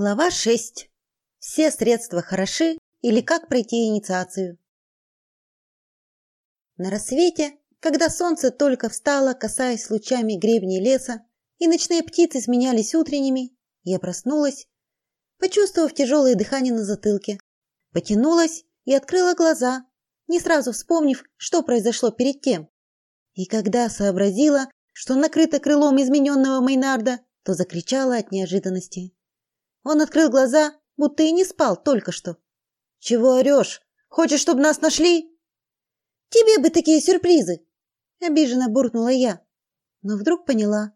Глава 6. Все средства хороши или как пройти инициацию. На рассвете, когда солнце только встало, касаясь лучами гребней леса, и ночные птицы сменялись утренними, я проснулась, почувствовав тяжелое дыхание на затылке. Потянулась и открыла глаза, не сразу вспомнив, что произошло перед тем. И когда сообразила, что накрыта крылом измененного Мейнарда, то закричала от неожиданности. Он открыл глаза, будто и не спал только что. Чего орешь? Хочешь, чтобы нас нашли? Тебе бы такие сюрпризы, обиженно буркнула я, но вдруг поняла.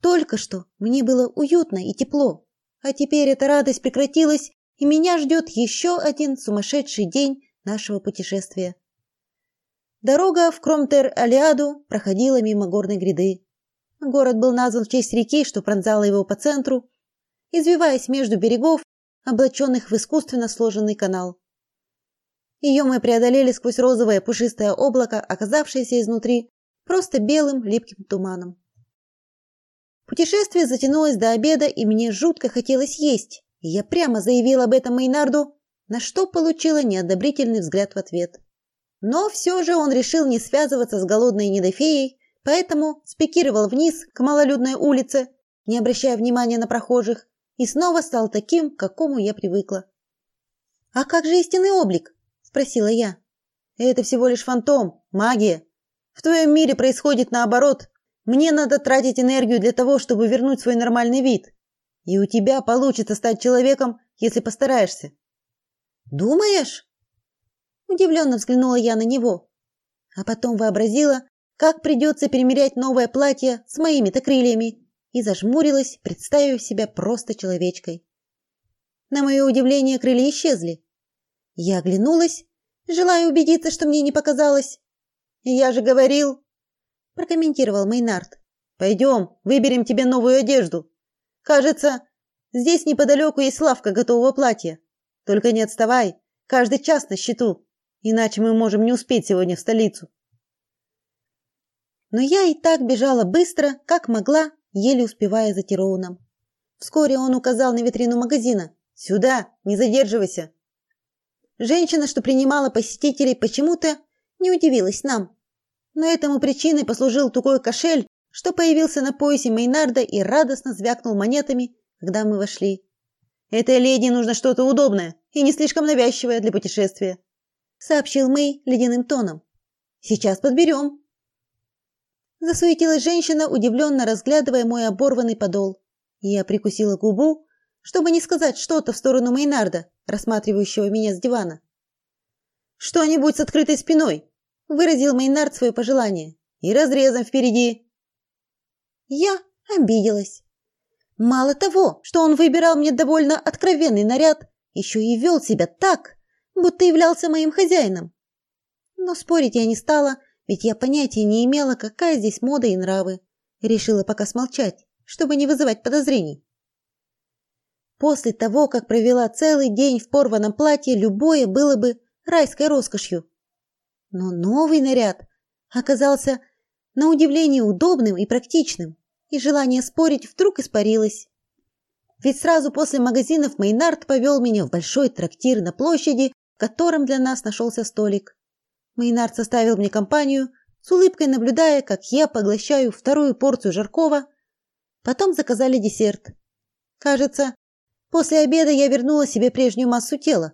Только что мне было уютно и тепло, а теперь эта радость прекратилась, и меня ждет еще один сумасшедший день нашего путешествия. Дорога в Кромтер-Алиаду проходила мимо горной гряды. Город был назван в честь реки, что пронзала его по центру, извиваясь между берегов, облаченных в искусственно сложенный канал. Ее мы преодолели сквозь розовое пушистое облако, оказавшееся изнутри просто белым липким туманом. Путешествие затянулось до обеда, и мне жутко хотелось есть. И я прямо заявила об этом Мейнарду, на что получила неодобрительный взгляд в ответ. Но все же он решил не связываться с голодной недофеей, поэтому спикировал вниз к малолюдной улице, не обращая внимания на прохожих, и снова стал таким, к какому я привыкла. А как же истинный облик? спросила я. Это всего лишь фантом, магия. В твоем мире происходит наоборот. Мне надо тратить энергию для того, чтобы вернуть свой нормальный вид. И у тебя получится стать человеком, если постараешься. Думаешь? Удивленно взглянула я на него, а потом вообразила, как придется примерять новое платье с моими-то крыльями и зажмурилась, представив себя просто человечкой. На мое удивление, крылья исчезли. Я оглянулась, желая убедиться, что мне не показалось. "Я же говорил", прокомментировал Мейнард. «Пойдем, выберем тебе новую одежду. Кажется, здесь неподалеку есть лавка готового платья. Только не отставай, каждый час на счету, иначе мы можем не успеть сегодня в столицу". Но я и так бежала быстро, как могла, еле успевая за Тироуном. Вскоре он указал на витрину магазина. «Сюда! Не задерживайся!» Женщина, что принимала посетителей, почему-то не удивилась нам. Но этому причиной послужил тугой кошель, что появился на поясе Мейнарда и радостно звякнул монетами, когда мы вошли. «Этой леди нужно что-то удобное и не слишком навязчивое для путешествия», сообщил Мэй ледяным тоном. «Сейчас подберем». Засуетилась женщина, удивленно разглядывая мой оборванный подол. Я прикусила губу, чтобы не сказать что-то в сторону Мейнарда, рассматривающего меня с дивана. Что-нибудь с открытой спиной, выразил Мейнард свое пожелание. И разрезом впереди. Я обиделась. Мало того, что он выбирал мне довольно откровенный наряд, еще и вел себя так, будто являлся моим хозяином. Но спорить я не стала ведь я понятия не имела, какая здесь мода и нравы. Решила пока смолчать, чтобы не вызывать подозрений. После того, как провела целый день в порванном платье, любое было бы райской роскошью. Но новый наряд оказался на удивление удобным и практичным, и желание спорить вдруг испарилось. Ведь сразу после магазинов Мейнард повел меня в большой трактир на площади, в котором для нас нашелся столик. Мейнард составил мне компанию, с улыбкой наблюдая, как я поглощаю вторую порцию жаркого. Потом заказали десерт. Кажется, после обеда я вернула себе прежнюю массу тела.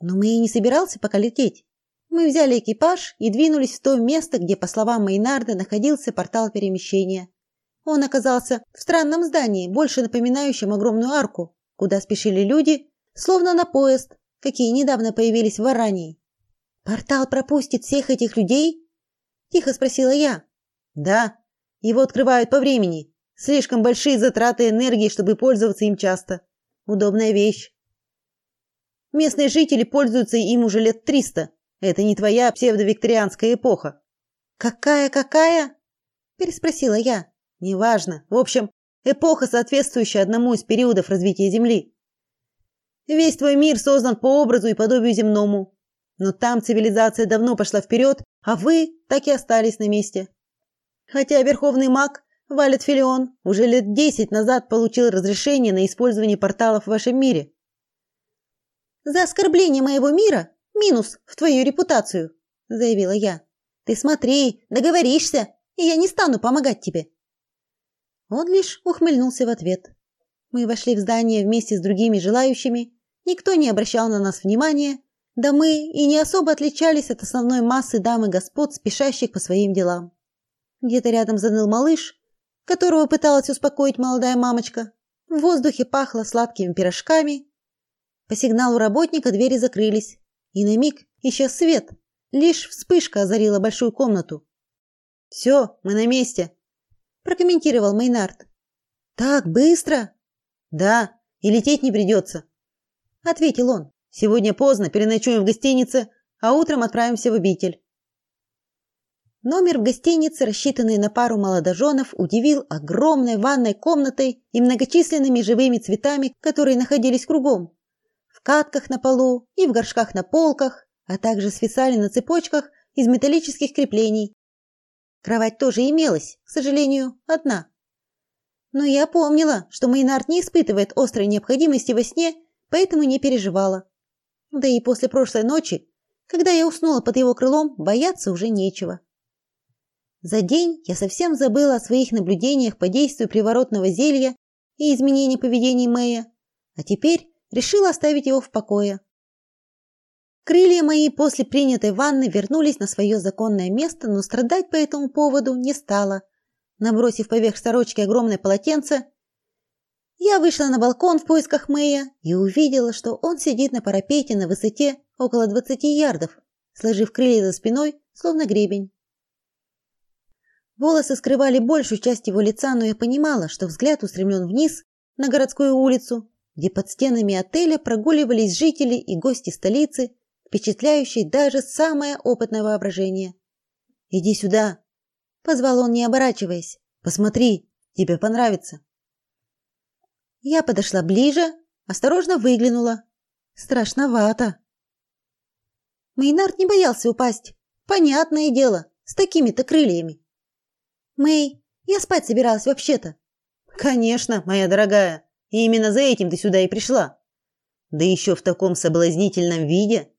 Но мы и не собирался пока лететь. Мы взяли экипаж и двинулись в то место, где, по словам Мейнарда, находился портал перемещения. Он оказался в странном здании, больше напоминающем огромную арку, куда спешили люди, словно на поезд, какие недавно появились в Варании. Портал пропустит всех этих людей? тихо спросила я. Да, его открывают по времени. Слишком большие затраты энергии, чтобы пользоваться им часто. Удобная вещь. Местные жители пользуются им уже лет триста. Это не твоя псевдовикторианская эпоха. Какая, какая? переспросила я. Неважно. В общем, эпоха, соответствующая одному из периодов развития Земли. Весь твой мир создан по образу и подобию земному. Но там цивилизация давно пошла вперед, а вы так и остались на месте. Хотя верховный маг Валет Филион уже лет десять назад получил разрешение на использование порталов в вашем мире. За оскорбление моего мира минус в твою репутацию, заявила я. Ты смотри, договоришься, и я не стану помогать тебе. Он лишь ухмыльнулся в ответ. Мы вошли в здание вместе с другими желающими. Никто не обращал на нас внимания, да мы и не особо отличались от основной массы дам и господ, спешащих по своим делам. Где-то рядом заныл малыш, которого пыталась успокоить молодая мамочка. В воздухе пахло сладкими пирожками. По сигналу работника двери закрылись, и на миг исчез свет. Лишь вспышка озарила большую комнату. «Все, мы на месте», – прокомментировал Мейнард. «Так быстро?» «Да, и лететь не придется», – ответил он. «Сегодня поздно, переночуем в гостинице, а утром отправимся в обитель». Номер в гостинице, рассчитанный на пару молодоженов, удивил огромной ванной комнатой и многочисленными живыми цветами, которые находились кругом. В катках на полу и в горшках на полках, а также свисали на цепочках из металлических креплений. Кровать тоже имелась, к сожалению, одна. Но я помнила, что Мейнард не испытывает острой необходимости во сне, поэтому не переживала. Да и после прошлой ночи, когда я уснула под его крылом, бояться уже нечего. За день я совсем забыла о своих наблюдениях по действию приворотного зелья и изменении поведения Мэя, а теперь решила оставить его в покое. Крылья мои после принятой ванны вернулись на свое законное место, но страдать по этому поводу не стала. Набросив поверх сорочки огромное полотенце, я вышла на балкон в поисках Мэя и увидела, что он сидит на парапете на высоте около 20 ярдов, сложив крылья за спиной, словно гребень. Волосы скрывали большую часть его лица, но я понимала, что взгляд устремлен вниз, на городскую улицу, где под стенами отеля прогуливались жители и гости столицы, впечатляющие даже самое опытное воображение. «Иди сюда!» – позвал он, не оборачиваясь. «Посмотри, тебе понравится!» Я подошла ближе, осторожно выглянула. Страшновато. Мейнард не боялся упасть. Понятное дело, с такими-то крыльями. Мэй, я спать собиралась вообще-то. Конечно, моя дорогая. И именно за этим ты сюда и пришла. Да еще в таком соблазнительном виде.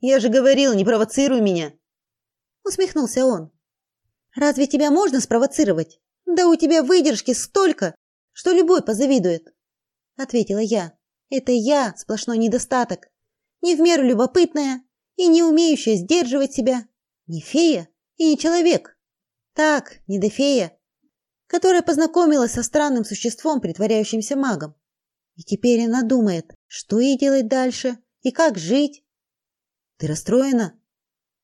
Я же говорил, не провоцируй меня. Усмехнулся он. Разве тебя можно спровоцировать? Да у тебя выдержки столько, что любой позавидует, ответила я. Это я сплошной недостаток, не в меру любопытная и не умеющая сдерживать себя, не фея и не человек. Так, недофея, которая познакомилась со странным существом, притворяющимся магом. И теперь она думает, что ей делать дальше и как жить. Ты расстроена?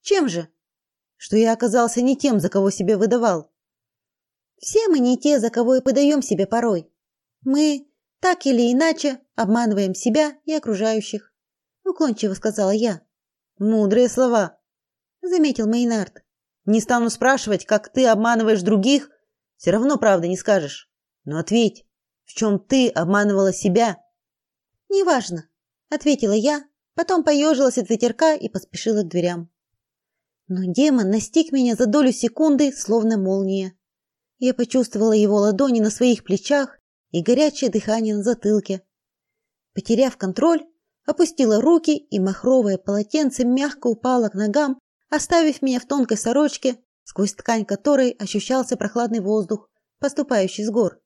Чем же? Что я оказался не тем, за кого себя выдавал. Все мы не те, за кого и подаем себя порой. Мы так или иначе обманываем себя и окружающих, уклончиво сказала я. Мудрые слова, заметил Мейнард. Не стану спрашивать, как ты обманываешь других, все равно правды не скажешь. Но ответь, в чем ты обманывала себя? Неважно, ответила я, потом поежилась от ветерка и поспешила к дверям. Но демон настиг меня за долю секунды, словно молния. Я почувствовала его ладони на своих плечах и горячее дыхание на затылке. Потеряв контроль, опустила руки, и махровое полотенце мягко упало к ногам, оставив меня в тонкой сорочке, сквозь ткань которой ощущался прохладный воздух, поступающий с гор.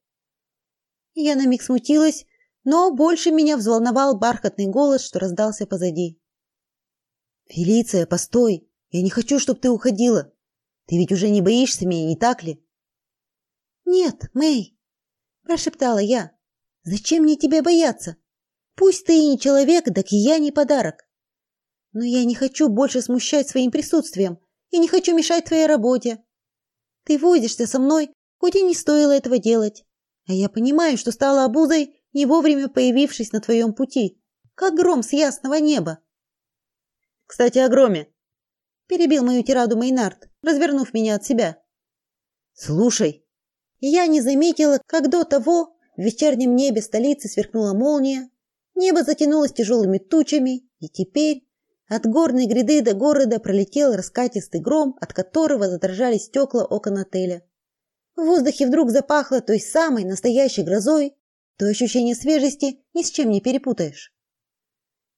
Я на миг смутилась, но больше меня взволновал бархатный голос, что раздался позади. Фелиция, постой. Я не хочу, чтобы ты уходила. Ты ведь уже не боишься меня, не так ли? Нет, Мэй, прошептала я. Зачем мне тебя бояться? Пусть ты и не человек, так и я не подарок. Но я не хочу больше смущать своим присутствием и не хочу мешать твоей работе. Ты возишься со мной, хоть и не стоило этого делать. А я понимаю, что стала обузой, не вовремя появившись на твоем пути, как гром с ясного неба. Кстати, о громе. Перебил мою тираду Мейнард, развернув меня от себя. Слушай, я не заметила, как до того в вечернем небе столицы сверкнула молния, небо затянулось тяжелыми тучами, и теперь от горной гряды до города пролетел раскатистый гром, от которого задрожали стекла окон отеля. В воздухе вдруг запахло той самой настоящей грозой, то ощущение свежести ни с чем не перепутаешь.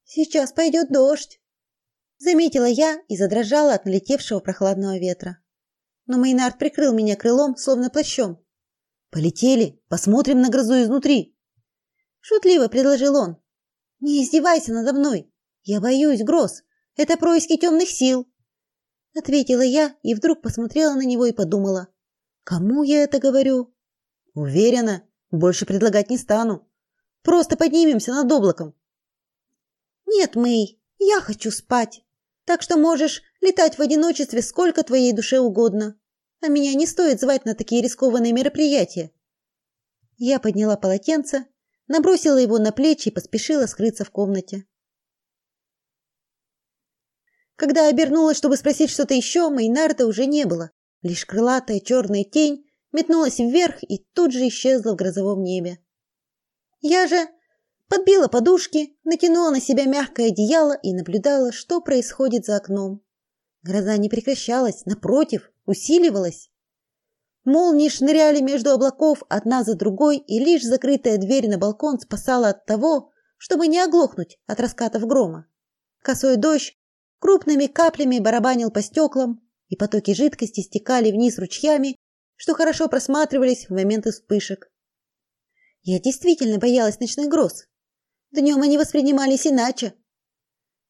Сейчас пойдет дождь, заметила я и задрожала от налетевшего прохладного ветра. Но Мейнард прикрыл меня крылом, словно плащом. Полетели, посмотрим на грозу изнутри, шутливо предложил он. Не издевайся надо мной. Я боюсь гроз. Это происки темных сил, ответила я и вдруг посмотрела на него и подумала: Кому я это говорю? Уверена, больше предлагать не стану. Просто поднимемся над облаком. Нет, Мэй, я хочу спать. Так что можешь летать в одиночестве сколько твоей душе угодно. А меня не стоит звать на такие рискованные мероприятия. Я подняла полотенце, набросила его на плечи и поспешила скрыться в комнате. Когда обернулась, чтобы спросить что-то еще, Мейнарда уже не было. Лишь крылатая черная тень метнулась вверх и тут же исчезла в грозовом небе. Я же подбила подушки, натянула на себя мягкое одеяло и наблюдала, что происходит за окном. Гроза не прекращалась, напротив, усиливалась. Молнии шныряли между облаков одна за другой, и лишь закрытая дверь на балкон спасала от того, чтобы не оглохнуть от раскатов грома. Косой дождь крупными каплями барабанил по стеклам, и потоки жидкости стекали вниз ручьями, что хорошо просматривались в моменты вспышек. Я действительно боялась ночных гроз. Днем они воспринимались иначе.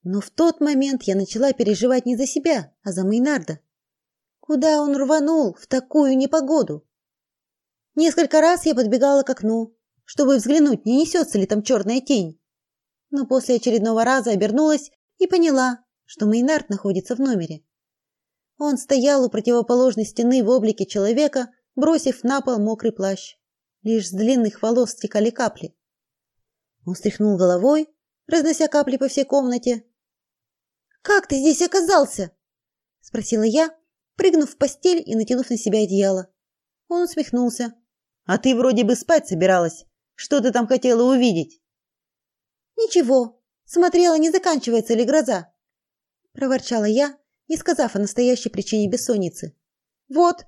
Но в тот момент я начала переживать не за себя, а за Мейнарда. Куда он рванул в такую непогоду? Несколько раз я подбегала к окну, чтобы взглянуть, не несется ли там черная тень. Но после очередного раза обернулась и поняла, что Мейнард находится в номере. Он стоял у противоположной стены в облике человека, бросив на пол мокрый плащ. Лишь с длинных волос стекали капли. Он стряхнул головой, разнося капли по всей комнате. Как ты здесь оказался? спросила я, прыгнув в постель и натянув на себя одеяло. Он усмехнулся. А ты вроде бы спать собиралась. Что ты там хотела увидеть? Ничего. Смотрела, не заканчивается ли гроза, проворчала я, не сказав о настоящей причине бессонницы. Вот,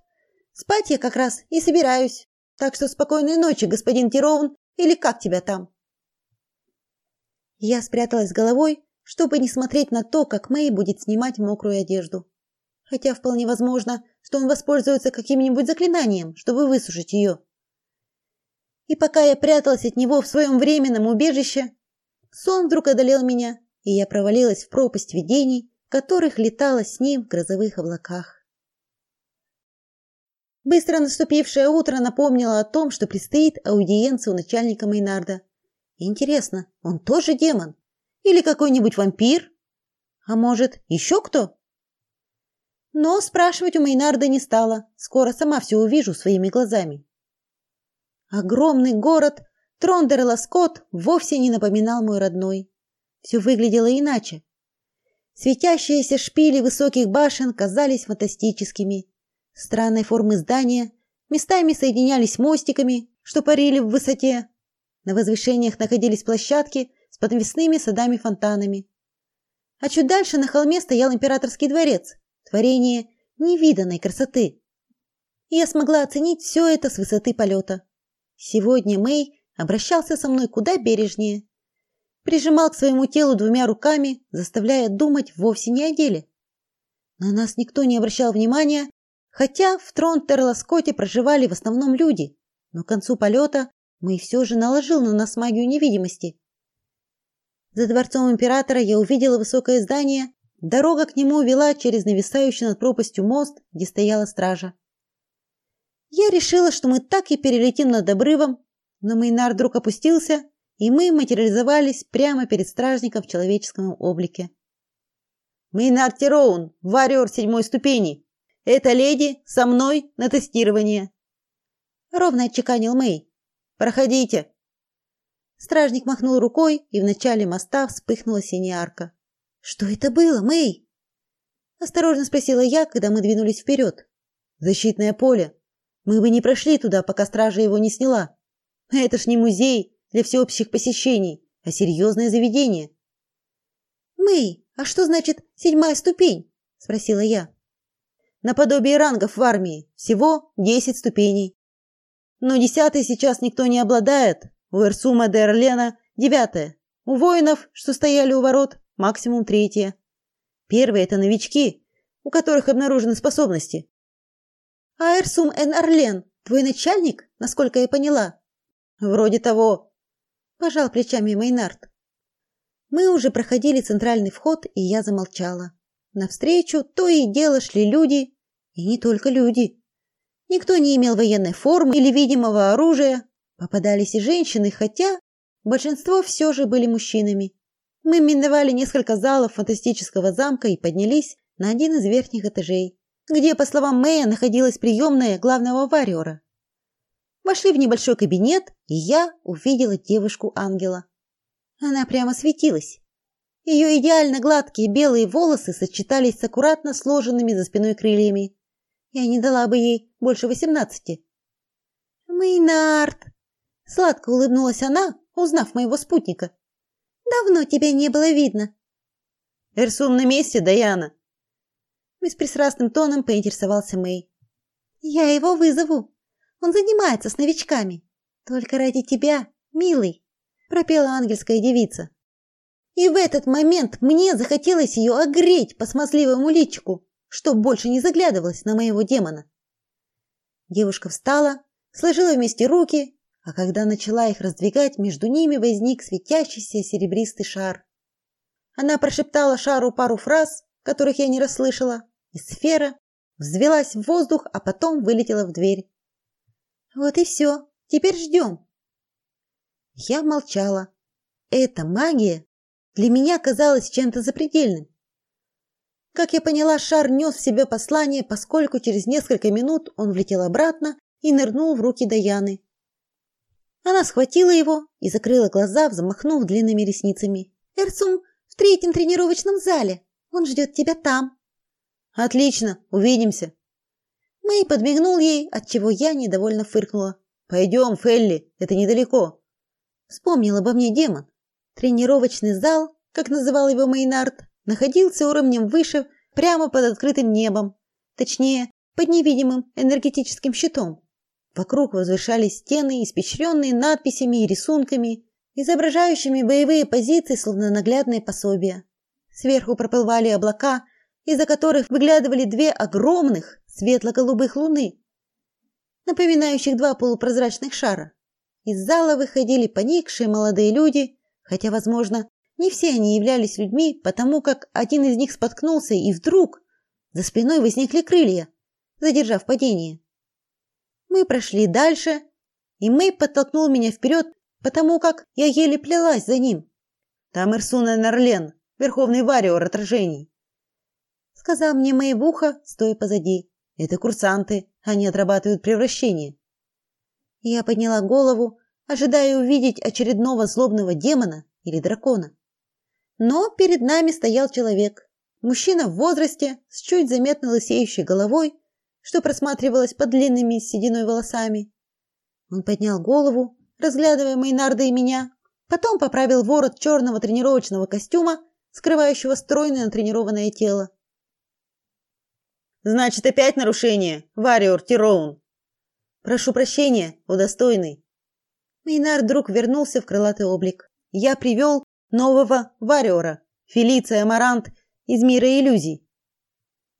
спать я как раз и собираюсь. Так что спокойной ночи, господин Тировн, или как тебя там? Я спряталась головой, чтобы не смотреть на то, как Мэй будет снимать мокрую одежду. Хотя вполне возможно, что он воспользуется каким-нибудь заклинанием, чтобы высушить ее. И пока я пряталась от него в своем временном убежище, сон вдруг одолел меня, и я провалилась в пропасть видений, которых летала с ним в грозовых облаках. Быстро наступившее утро напомнило о том, что предстоит аудиенция у начальника Мейнарда. Интересно, он тоже демон или какой-нибудь вампир? А может, еще кто? Но спрашивать у Мейнарда не стала. Скоро сама все увижу своими глазами. Огромный город Трондер-Ласкот вовсе не напоминал мой родной. Все выглядело иначе. Светящиеся шпили высоких башен казались фантастическими. Странной формы здания местами соединялись мостиками, что парили в высоте. На возвышениях находились площадки с подвесными садами-фонтанами. А чуть дальше на холме стоял императорский дворец, творение невиданной красоты. Я смогла оценить все это с высоты полета. Сегодня Мэй обращался со мной куда бережнее прижимал к своему телу двумя руками, заставляя думать вовсе не о деле. На нас никто не обращал внимания, хотя в Трон-Терласкоте проживали в основном люди, но к концу полета мы все же наложил на нас магию невидимости. За дворцом императора я увидела высокое здание. Дорога к нему вела через нависающий над пропастью мост, где стояла стража. Я решила, что мы так и перелетим над обрывом, но Мейнар вдруг опустился и мы материализовались прямо перед стражником в человеческом облике. Мейнард Тироун, варьер седьмой ступени. Эта леди со мной на тестирование. Ровно отчеканил Мэй. Проходите. Стражник махнул рукой, и в начале моста вспыхнула синяя арка. Что это было, Мэй? Осторожно спросила я, когда мы двинулись вперед. Защитное поле. Мы бы не прошли туда, пока стража его не сняла. Это ж не музей, для всеобщих посещений, а серьезное заведение. Мэй, а что значит седьмая ступень? спросила я. наподобие рангов в армии, всего 10 ступеней. Но десятой сейчас никто не обладает. У Эрсума де Орлена девятая. У воинов, что стояли у ворот, максимум третья. Первые это новички, у которых обнаружены способности. А Эрсум эн Орлен, твой начальник, насколько я поняла? Вроде того. Пожал плечами Мейнард. Мы уже проходили центральный вход, и я замолчала. Навстречу то и дело шли люди, и не только люди. Никто не имел военной формы или видимого оружия. Попадались и женщины, хотя большинство все же были мужчинами. Мы миновали несколько залов фантастического замка и поднялись на один из верхних этажей, где, по словам Мэя, находилась приемная главного варьера. Вошли в небольшой кабинет, и я увидела девушку-ангела. Она прямо светилась. Ее идеально гладкие белые волосы сочетались с аккуратно сложенными за спиной крыльями. Я не дала бы ей больше восемнадцати. Мейнард, сладко улыбнулась она, узнав моего спутника. Давно тебя не было видно. Эрсум на месте, Даяна. Беспристрастным тоном поинтересовался Мэй. Я его вызову. Он занимается с новичками. Только ради тебя, милый, пропела ангельская девица. И в этот момент мне захотелось ее огреть по смазливому личику, чтоб больше не заглядывалась на моего демона. Девушка встала, сложила вместе руки, а когда начала их раздвигать, между ними возник светящийся серебристый шар. Она прошептала шару пару фраз, которых я не расслышала, и сфера взвелась в воздух, а потом вылетела в дверь. Вот и все. Теперь ждем. Я молчала. Эта магия для меня казалась чем-то запредельным. Как я поняла, шар нес в себе послание, поскольку через несколько минут он влетел обратно и нырнул в руки Даяны. Она схватила его и закрыла глаза, взмахнув длинными ресницами. «Эрсум в третьем тренировочном зале. Он ждет тебя там». «Отлично, увидимся». Мэй подмигнул ей, отчего я недовольно фыркнула. «Пойдем, Фелли, это недалеко». Вспомнил обо мне демон. Тренировочный зал, как называл его Мейнард, находился уровнем выше, прямо под открытым небом, точнее, под невидимым энергетическим щитом. Вокруг возвышались стены, испещренные надписями и рисунками, изображающими боевые позиции, словно наглядные пособия. Сверху проплывали облака, из-за которых выглядывали две огромных светло-голубых луны, напоминающих два полупрозрачных шара. Из зала выходили поникшие молодые люди, хотя, возможно, не все они являлись людьми, потому как один из них споткнулся, и вдруг за спиной возникли крылья, задержав падение. Мы прошли дальше, и Мэй подтолкнул меня вперед, потому как я еле плелась за ним. Там Ирсуна Нарлен, верховный вариор отражений. Сказал мне Мэй в ухо, стоя позади. Это курсанты, они отрабатывают превращение. Я подняла голову, ожидая увидеть очередного злобного демона или дракона. Но перед нами стоял человек, мужчина в возрасте с чуть заметно лысеющей головой, что просматривалось под длинными сединой волосами. Он поднял голову, разглядывая Мейнарда и меня, потом поправил ворот черного тренировочного костюма, скрывающего стройное натренированное тело. Значит, опять нарушение, Вариор Тироун. Прошу прощения, удостойный. Мейнар вдруг вернулся в крылатый облик. Я привел нового вариора, Фелиция Амарант из мира иллюзий.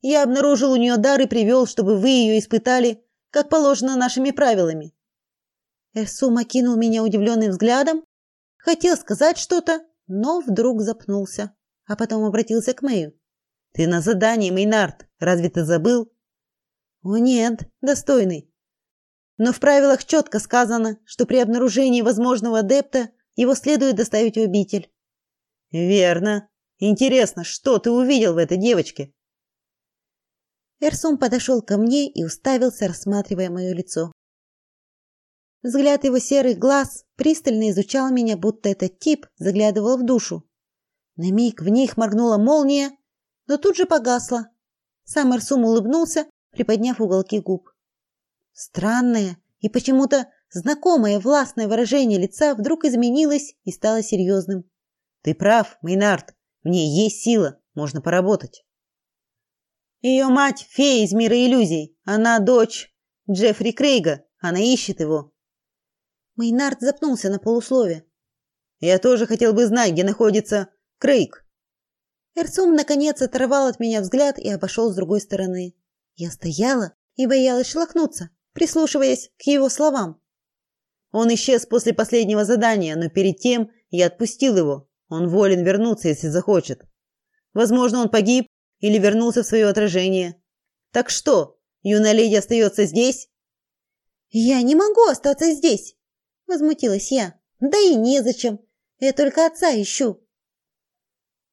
Я обнаружил у нее дар и привел, чтобы вы ее испытали, как положено нашими правилами. Эрсум окинул меня удивленным взглядом, хотел сказать что-то, но вдруг запнулся, а потом обратился к Мэю. Ты на задании, Мейнард. Разве ты забыл? О нет, достойный. Но в правилах четко сказано, что при обнаружении возможного адепта его следует доставить в обитель. Верно. Интересно, что ты увидел в этой девочке? Эрсум подошел ко мне и уставился, рассматривая мое лицо. Взгляд его серых глаз пристально изучал меня, будто этот тип заглядывал в душу. На миг в них моргнула молния, но тут же погасла. Сам Эрсум улыбнулся, приподняв уголки губ. Странное и почему-то знакомое властное выражение лица вдруг изменилось и стало серьезным. Ты прав, Мейнард, в ней есть сила, можно поработать. Ее мать фея из мира иллюзий. Она дочь Джеффри Крейга. Она ищет его. Мейнард запнулся на полуслове. Я тоже хотел бы знать, где находится Крейг. Эрцум наконец оторвал от меня взгляд и обошел с другой стороны. Я стояла и боялась шлахнуться, прислушиваясь к его словам. Он исчез после последнего задания, но перед тем я отпустил его. Он волен вернуться, если захочет. Возможно, он погиб или вернулся в свое отражение. Так что, юная леди остается здесь? Я не могу остаться здесь, возмутилась я. Да и незачем. Я только отца ищу.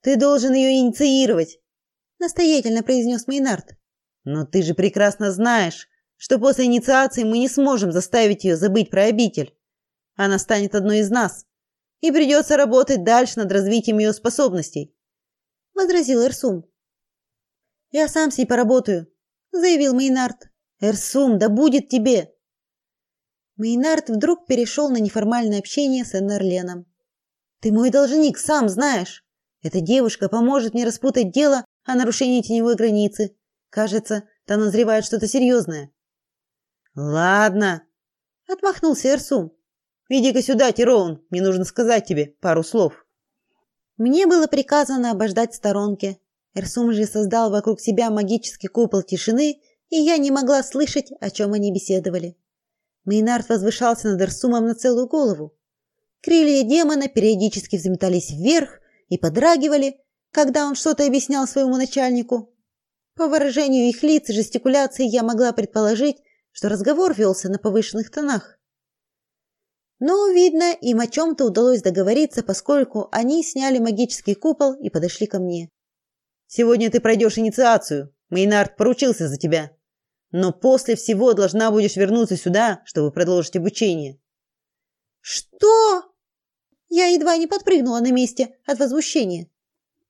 Ты должен ее инициировать, настоятельно произнес Мейнард. Но ты же прекрасно знаешь, что после инициации мы не сможем заставить ее забыть про обитель. Она станет одной из нас, и придется работать дальше над развитием ее способностей, возразил Эрсум. Я сам с ней поработаю, заявил Мейнард. Эрсум, да будет тебе. Мейнард вдруг перешел на неформальное общение с Энерленом. Ты мой должник, сам знаешь. Эта девушка поможет мне распутать дело о нарушении теневой границы. Кажется, там назревает что-то серьезное. Ладно, отмахнулся Эрсум. Иди-ка сюда, Тироун, мне нужно сказать тебе пару слов. Мне было приказано обождать в сторонке. Эрсум же создал вокруг себя магический купол тишины, и я не могла слышать, о чем они беседовали. Мейнард возвышался над Эрсумом на целую голову. Крылья демона периодически взметались вверх и подрагивали, когда он что-то объяснял своему начальнику. По выражению их лиц и жестикуляции я могла предположить, что разговор велся на повышенных тонах. Но, видно, им о чем-то удалось договориться, поскольку они сняли магический купол и подошли ко мне. «Сегодня ты пройдешь инициацию. Мейнард поручился за тебя. Но после всего должна будешь вернуться сюда, чтобы продолжить обучение». «Что?» Я едва не подпрыгнула на месте от возмущения.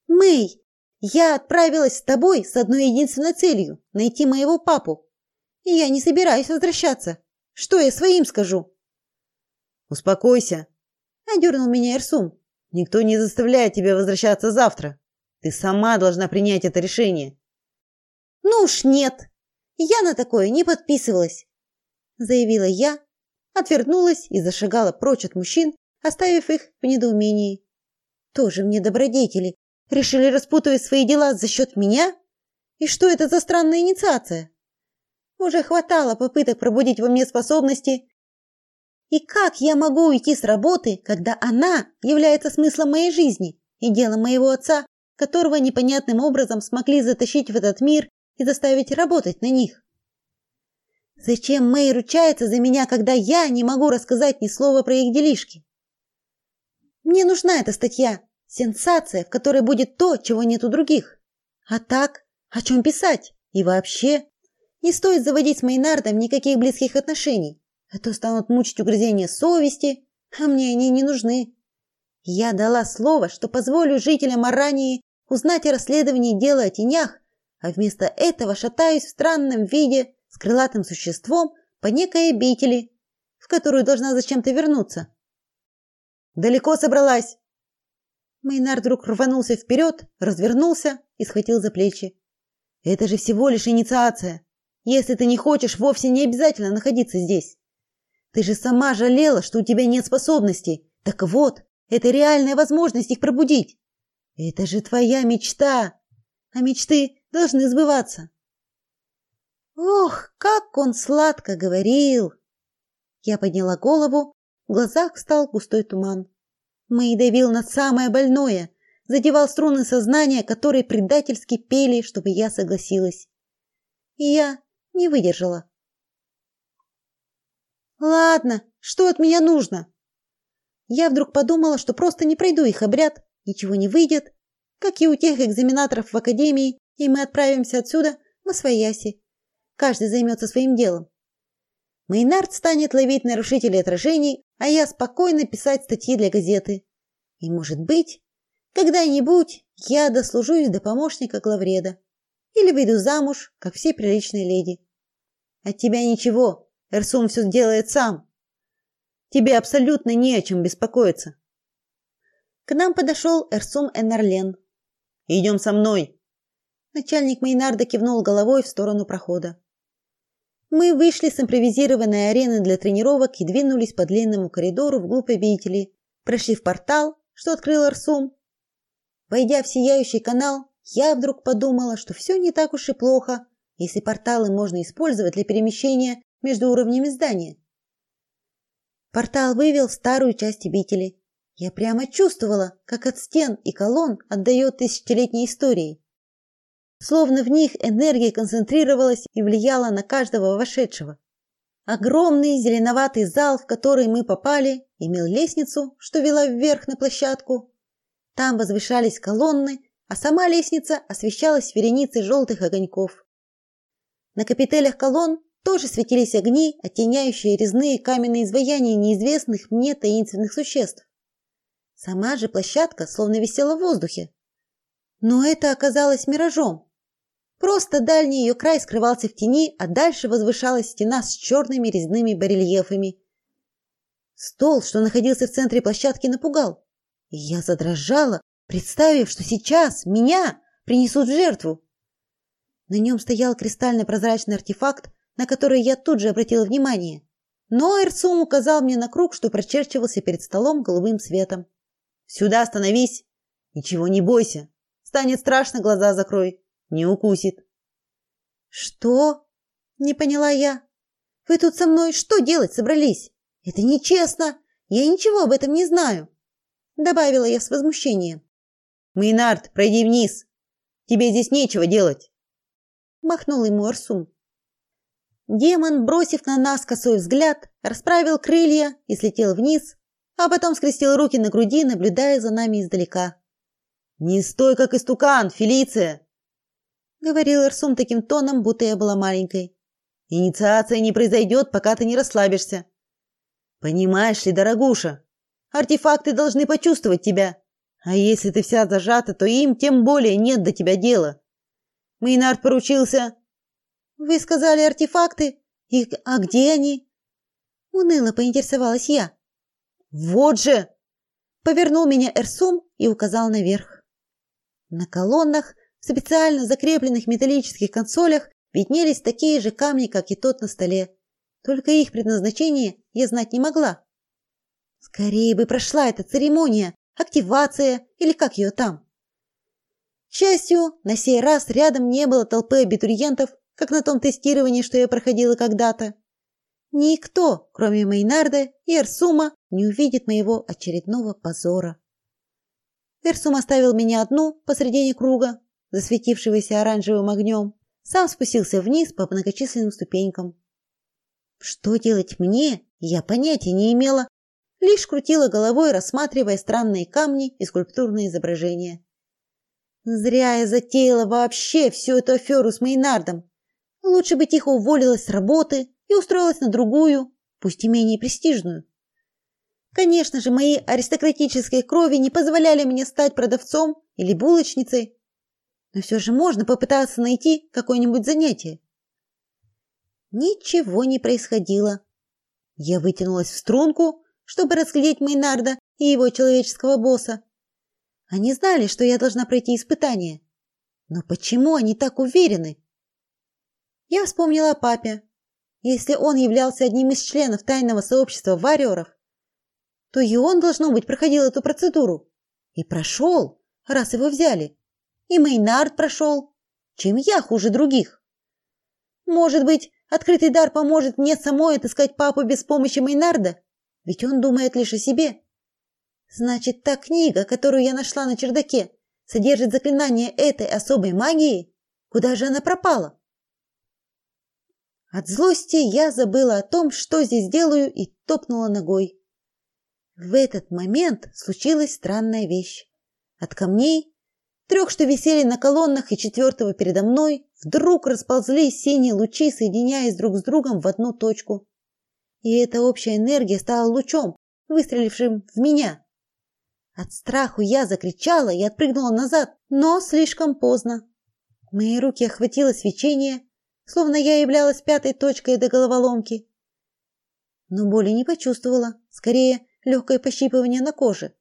«Мэй, я отправилась с тобой с одной единственной целью – найти моего папу. И я не собираюсь возвращаться. Что я своим скажу? Успокойся, одернул меня Ирсум. Никто не заставляет тебя возвращаться завтра. Ты сама должна принять это решение. Ну уж нет. Я на такое не подписывалась, заявила я, отвернулась и зашагала прочь от мужчин, оставив их в недоумении. Тоже мне добродетели. Решили распутывать свои дела за счет меня? И что это за странная инициация? Уже хватало попыток пробудить во мне способности. И как я могу уйти с работы, когда она является смыслом моей жизни и делом моего отца, которого непонятным образом смогли затащить в этот мир и заставить работать на них? Зачем Мэй ручается за меня, когда я не могу рассказать ни слова про их делишки? Мне нужна эта статья, сенсация, в которой будет то, чего нет у других. А так, о чем писать? И вообще, не стоит заводить с Мейнардом никаких близких отношений, а то станут мучить угрызения совести, а мне они не нужны. Я дала слово, что позволю жителям Арании узнать о расследовании дела о тенях, а вместо этого шатаюсь в странном виде с крылатым существом по некой обители, в которую должна зачем-то вернуться. Далеко собралась. Мейнард вдруг рванулся вперед, развернулся и схватил за плечи. Это же всего лишь инициация. Если ты не хочешь, вовсе не обязательно находиться здесь. Ты же сама жалела, что у тебя нет способностей. Так вот, это реальная возможность их пробудить. Это же твоя мечта. А мечты должны сбываться. Ох, как он сладко говорил. Я подняла голову, в глазах встал густой туман. Мэй давил на самое больное, задевал струны сознания, которые предательски пели, чтобы я согласилась. И я не выдержала. Ладно, что от меня нужно? Я вдруг подумала, что просто не пройду их обряд, ничего не выйдет, как и у тех экзаменаторов в академии, и мы отправимся отсюда в Освояси. Каждый займется своим делом. Мейнард станет ловить нарушителей отражений, а я спокойно писать статьи для газеты. И, может быть, когда-нибудь я дослужусь до помощника главреда или выйду замуж, как все приличные леди. От тебя ничего, Эрсум все сделает сам. Тебе абсолютно не о чем беспокоиться. К нам подошел Эрсум Энарлен. Идем со мной. Начальник Мейнарда кивнул головой в сторону прохода. Мы вышли с импровизированной арены для тренировок и двинулись по длинному коридору вглубь обители. Прошли в портал, что открыл Арсум. Войдя в сияющий канал, я вдруг подумала, что все не так уж и плохо, если порталы можно использовать для перемещения между уровнями здания. Портал вывел старую часть обители. Я прямо чувствовала, как от стен и колонн отдает тысячелетней историей. Словно в них энергия концентрировалась и влияла на каждого вошедшего. Огромный зеленоватый зал, в который мы попали, имел лестницу, что вела вверх на площадку. Там возвышались колонны, а сама лестница освещалась вереницей желтых огоньков. На капителях колонн тоже светились огни, оттеняющие резные каменные изваяния неизвестных мне таинственных существ. Сама же площадка словно висела в воздухе. Но это оказалось миражом. Просто дальний ее край скрывался в тени, а дальше возвышалась стена с черными резными барельефами. Стол, что находился в центре площадки, напугал. И я задрожала, представив, что сейчас меня принесут в жертву. На нем стоял кристально-прозрачный артефакт, на который я тут же обратила внимание. Но Эрсум указал мне на круг, что прочерчивался перед столом голубым светом. «Сюда становись! Ничего не бойся! Станет страшно, глаза закрой!» Не укусит. Что? Не поняла я. Вы тут со мной что делать собрались? Это нечестно. Я ничего об этом не знаю, добавила я с возмущением. Мейнард, пройди вниз. Тебе здесь нечего делать. Махнул ему Арсум. Демон, бросив на нас косой взгляд, расправил крылья и слетел вниз, а потом скрестил руки на груди, наблюдая за нами издалека. Не стой как истукан, Фелиция, говорил Эрсум таким тоном, будто я была маленькой. Инициация не произойдет, пока ты не расслабишься. Понимаешь ли, дорогуша, артефакты должны почувствовать тебя. А если ты вся зажата, то им тем более нет до тебя дела. Мейнард поручился. Вы сказали артефакты? И а где они? Уныло поинтересовалась я. Вот же, повернул меня Эрсум и указал наверх. На колоннах в специально закрепленных металлических консолях виднелись такие же камни, как и тот на столе. Только их предназначение я знать не могла. Скорее бы прошла эта церемония, активация или как ее там. К счастью, на сей раз рядом не было толпы абитуриентов, как на том тестировании, что я проходила когда-то. Никто, кроме Мейнарда и Эрсума, не увидит моего очередного позора. Эрсум оставил меня одну посредине круга, засветившегося оранжевым огнем, сам спустился вниз по многочисленным ступенькам. Что делать мне, я понятия не имела, лишь крутила головой, рассматривая странные камни и скульптурные изображения. Зря я затеяла вообще всю эту аферу с Мейнардом. Лучше бы тихо уволилась с работы и устроилась на другую, пусть и менее престижную. Конечно же, мои аристократические крови не позволяли мне стать продавцом или булочницей, но все же можно попытаться найти какое-нибудь занятие. Ничего не происходило. Я вытянулась в струнку, чтобы разглядеть Мейнарда и его человеческого босса. Они знали, что я должна пройти испытание. Но почему они так уверены? Я вспомнила о папе. Если он являлся одним из членов тайного сообщества варьеров, то и он должно быть проходил эту процедуру и прошел, раз его взяли. И Мейнард прошел. Чем я хуже других? Может быть, открытый дар поможет мне самой отыскать папу без помощи Мейнарда? Ведь он думает лишь о себе. Значит, та книга, которую я нашла на чердаке, содержит заклинание этой особой магии? Куда же она пропала? От злости я забыла о том, что здесь делаю, и топнула ногой. В этот момент случилась странная вещь. От камней трех, что висели на колоннах, и четвертого передо мной, вдруг расползлись синие лучи, соединяясь друг с другом в одну точку. И эта общая энергия стала лучом, выстрелившим в меня. От страху я закричала и отпрыгнула назад, но слишком поздно. Мои руки охватило свечение, словно я являлась пятой точкой до головоломки. Но боли не почувствовала, скорее легкое пощипывание на коже.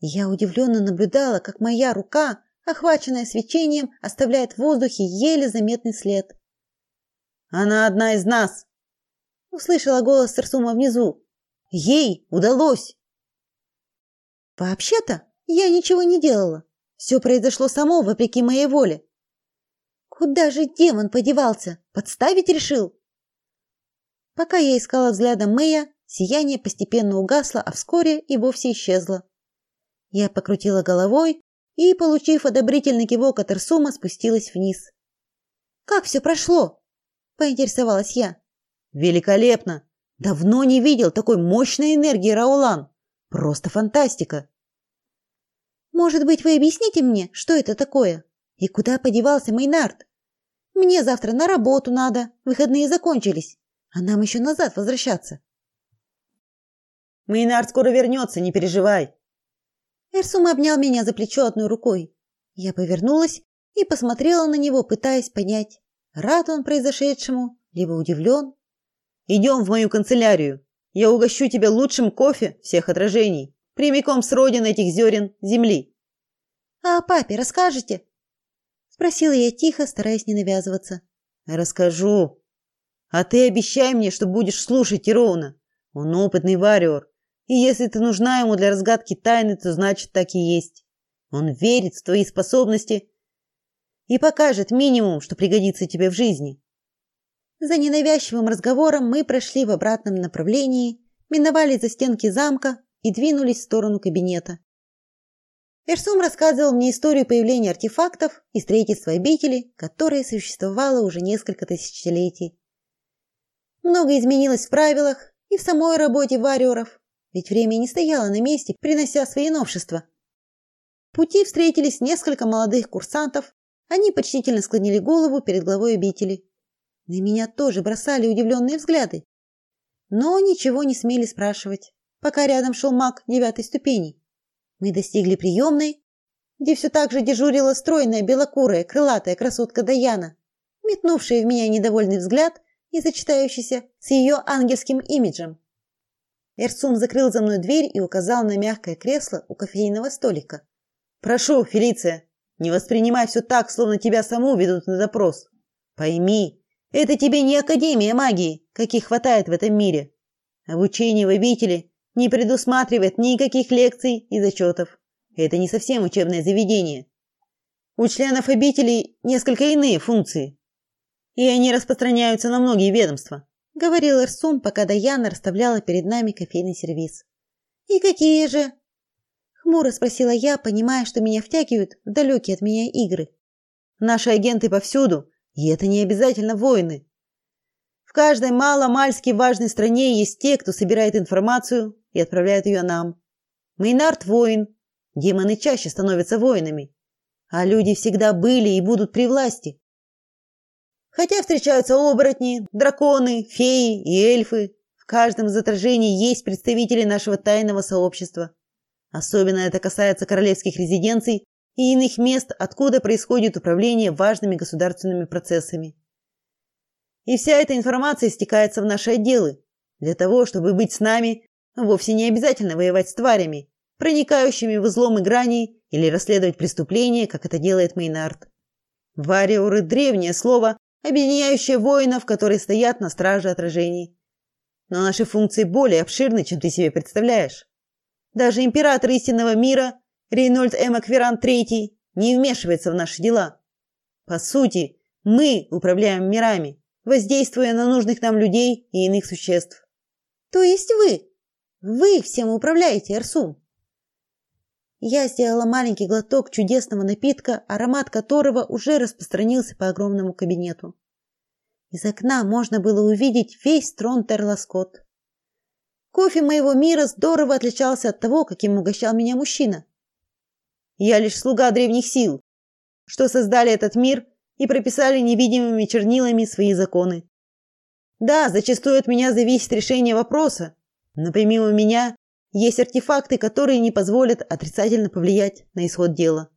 Я удивленно наблюдала, как моя рука охваченное свечением, оставляет в воздухе еле заметный след. Она одна из нас, услышала голос Сарсума внизу. Ей удалось. Вообще-то, я ничего не делала. Все произошло само вопреки моей воле. Куда же демон подевался? Подставить решил? Пока я искала взглядом Мэя, сияние постепенно угасло, а вскоре и вовсе исчезло. Я покрутила головой и, получив одобрительный кивок от Эрсума, спустилась вниз. Как все прошло? поинтересовалась я. Великолепно. Давно не видел такой мощной энергии, Раулан. Просто фантастика. Может быть, вы объясните мне, что это такое? И куда подевался Мейнард? Мне завтра на работу надо, выходные закончились, а нам еще назад возвращаться. Мейнард скоро вернется, не переживай. Эрсум обнял меня за плечо одной рукой. Я повернулась и посмотрела на него, пытаясь понять, рад он произошедшему, либо удивлен. Идем в мою канцелярию. Я угощу тебя лучшим кофе всех отражений, прямиком с родины этих зерен земли. А папе расскажете? Спросила я тихо, стараясь не навязываться. Расскажу. А ты обещай мне, что будешь слушать Тирона. Он опытный варьер. И если ты нужна ему для разгадки тайны, то значит так и есть. Он верит в твои способности и покажет минимум, что пригодится тебе в жизни. За ненавязчивым разговором мы прошли в обратном направлении, миновали за стенки замка и двинулись в сторону кабинета. Эрсум рассказывал мне историю появления артефактов и строительства обители, которая существовала уже несколько тысячелетий. Много изменилось в правилах и в самой работе варьеров, ведь время не стояло на месте, принося свои новшества. В пути встретились несколько молодых курсантов, они почтительно склонили голову перед главой обители. На меня тоже бросали удивленные взгляды, но ничего не смели спрашивать, пока рядом шел маг девятой ступени. Мы достигли приемной, где все так же дежурила стройная белокурая крылатая красотка Даяна, метнувшая в меня недовольный взгляд и сочетающийся с ее ангельским имиджем. Эрсум закрыл за мной дверь и указал на мягкое кресло у кофейного столика. «Прошу, Фелиция, не воспринимай все так, словно тебя саму ведут на допрос. Пойми, это тебе не академия магии, каких хватает в этом мире. Обучение в обители не предусматривает никаких лекций и зачетов. Это не совсем учебное заведение. У членов обители несколько иные функции, и они распространяются на многие ведомства, говорил Эрсум, пока Даяна расставляла перед нами кофейный сервиз. И какие же? хмуро спросила я, понимая, что меня втягивают в далекие от меня игры. Наши агенты повсюду и это не обязательно воины. В каждой мало-мальски важной стране есть те, кто собирает информацию и отправляет ее нам. Мейнард воин. Демоны чаще становятся воинами, а люди всегда были и будут при власти. Хотя встречаются оборотни, драконы, феи и эльфы, в каждом из отражений есть представители нашего тайного сообщества. Особенно это касается королевских резиденций и иных мест, откуда происходит управление важными государственными процессами. И вся эта информация стекается в наши отделы. Для того, чтобы быть с нами, вовсе не обязательно воевать с тварями, проникающими в изломы граней или расследовать преступления, как это делает Мейнард. Вариоры – древнее слово, объединяющее воинов, которые стоят на страже отражений. Но наши функции более обширны, чем ты себе представляешь. Даже император истинного мира Рейнольд Эмакверан III не вмешивается в наши дела. По сути, мы управляем мирами, воздействуя на нужных нам людей и иных существ. То есть вы? Вы всем управляете, Арсум? Я сделала маленький глоток чудесного напитка, аромат которого уже распространился по огромному кабинету. Из окна можно было увидеть весь трон Терласкот. Кофе моего мира здорово отличался от того, каким угощал меня мужчина. Я лишь слуга древних сил, что создали этот мир и прописали невидимыми чернилами свои законы. Да, зачастую от меня зависит решение вопроса, но помимо меня есть артефакты, которые не позволят отрицательно повлиять на исход дела.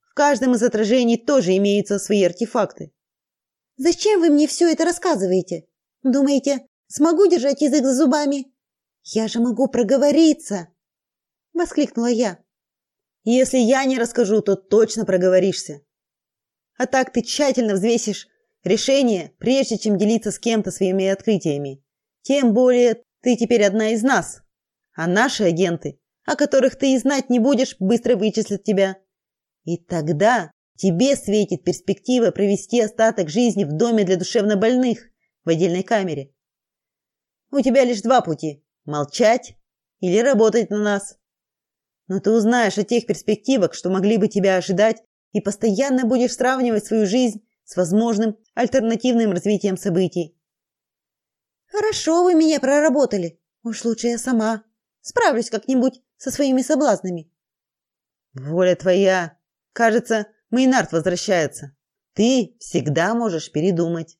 В каждом из отражений тоже имеются свои артефакты. Зачем вы мне все это рассказываете? Думаете, смогу держать язык за зубами? Я же могу проговориться, воскликнула я. Если я не расскажу, то точно проговоришься. А так ты тщательно взвесишь решение, прежде чем делиться с кем-то своими открытиями. Тем более ты теперь одна из нас. А наши агенты, о которых ты и знать не будешь, быстро вычислят тебя. И тогда тебе светит перспектива провести остаток жизни в доме для душевнобольных в отдельной камере. У тебя лишь два пути: молчать или работать на нас. Но ты узнаешь о тех перспективах, что могли бы тебя ожидать, и постоянно будешь сравнивать свою жизнь с возможным альтернативным развитием событий. Хорошо вы меня проработали. Уж лучше я сама справлюсь как-нибудь со своими соблазнами. Воля твоя. Кажется, Мейнард возвращается. Ты всегда можешь передумать.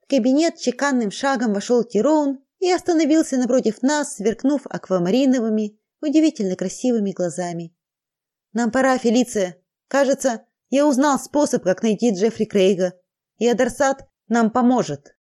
В кабинет чеканным шагом вошел Тироун и остановился напротив нас, сверкнув аквамариновыми, удивительно красивыми глазами. Нам пора, Фелиция. Кажется, я узнал способ, как найти Джеффри Крейга, и Адарсат нам поможет.